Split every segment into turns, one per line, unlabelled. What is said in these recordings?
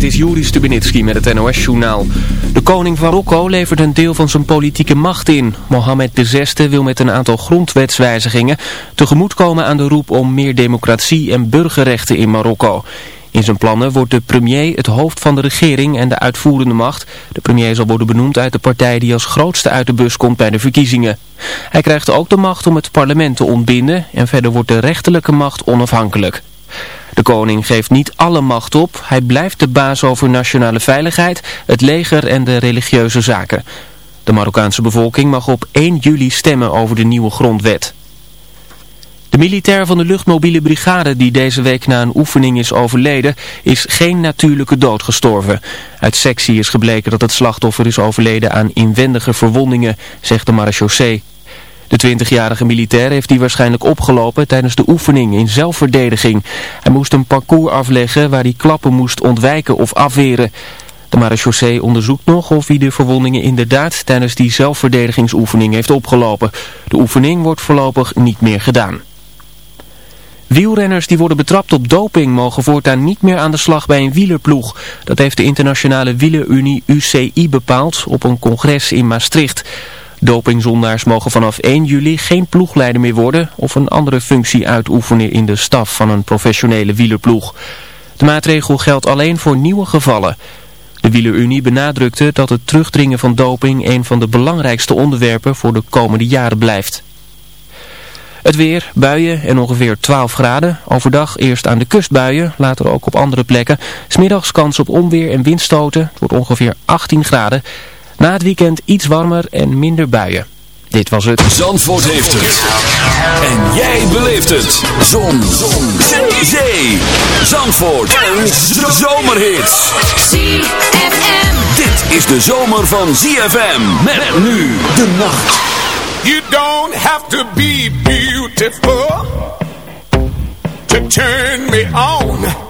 Dit is Juri Stubenitski met het NOS-journaal. De koning van Marokko levert een deel van zijn politieke macht in. Mohammed VI wil met een aantal grondwetswijzigingen tegemoetkomen aan de roep om meer democratie en burgerrechten in Marokko. In zijn plannen wordt de premier het hoofd van de regering en de uitvoerende macht. De premier zal worden benoemd uit de partij die als grootste uit de bus komt bij de verkiezingen. Hij krijgt ook de macht om het parlement te ontbinden en verder wordt de rechterlijke macht onafhankelijk. De koning geeft niet alle macht op. Hij blijft de baas over nationale veiligheid, het leger en de religieuze zaken. De Marokkaanse bevolking mag op 1 juli stemmen over de nieuwe grondwet. De militair van de luchtmobiele brigade die deze week na een oefening is overleden, is geen natuurlijke dood gestorven. Uit sectie is gebleken dat het slachtoffer is overleden aan inwendige verwondingen, zegt de marechaussee. De 20-jarige militair heeft die waarschijnlijk opgelopen tijdens de oefening in zelfverdediging. Hij moest een parcours afleggen waar hij klappen moest ontwijken of afweren. De marechaussee onderzoekt nog of hij de verwondingen inderdaad tijdens die zelfverdedigingsoefening heeft opgelopen. De oefening wordt voorlopig niet meer gedaan. Wielrenners die worden betrapt op doping mogen voortaan niet meer aan de slag bij een wielerploeg. Dat heeft de internationale wielerunie UCI bepaald op een congres in Maastricht. Dopingzondaars mogen vanaf 1 juli geen ploegleider meer worden of een andere functie uitoefenen in de staf van een professionele wielerploeg. De maatregel geldt alleen voor nieuwe gevallen. De Wielerunie benadrukte dat het terugdringen van doping een van de belangrijkste onderwerpen voor de komende jaren blijft. Het weer, buien en ongeveer 12 graden. Overdag eerst aan de kust buien, later ook op andere plekken. Smiddags kans op onweer en windstoten. Het wordt ongeveer 18 graden. Na het weekend iets warmer en minder buien. Dit was het.
Zandvoort heeft het. En jij beleeft het. Zon. Zon. Zee. Zee. Zandvoort. En zomerhits.
ZFM.
Dit is de zomer van ZFM. Met nu de nacht.
You don't have to be beautiful to turn me on.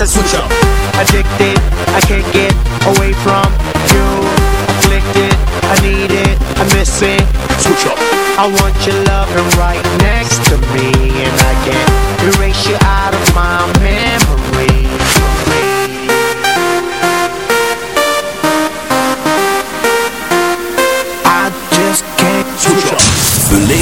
Dexter.
Switch up.
Addicted, I can't get away from you. Afflicted, I need it, I miss it.
Switch up.
I want your loving right next to me, and I can't erase you out of my memory.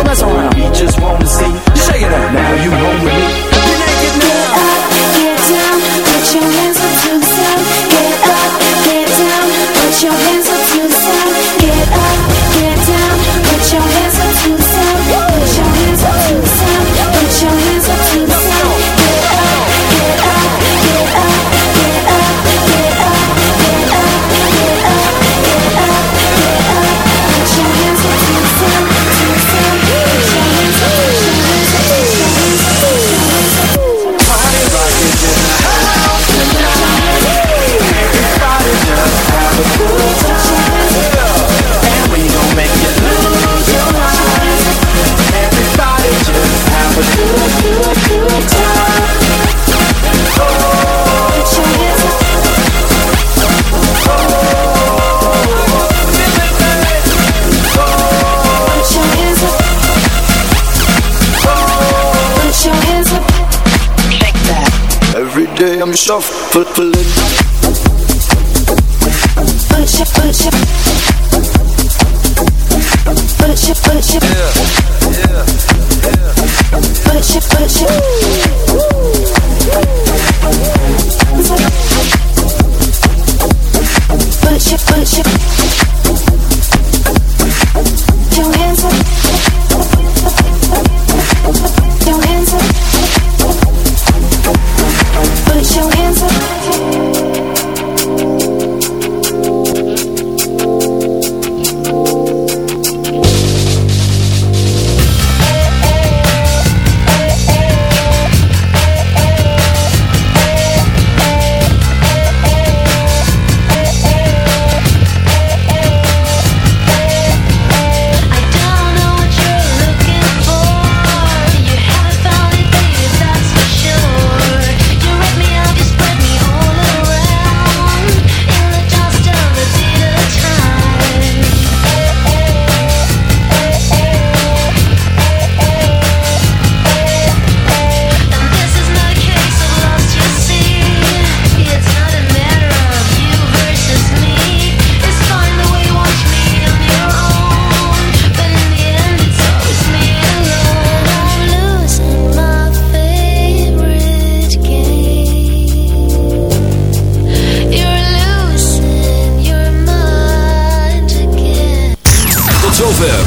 don't mess around. We just wanna see you shaking it. Now you home with me.
Every day I'm shuffling
Push it, push it Push it, push it Yeah, yeah, yeah Push it, push it Push it, push
it.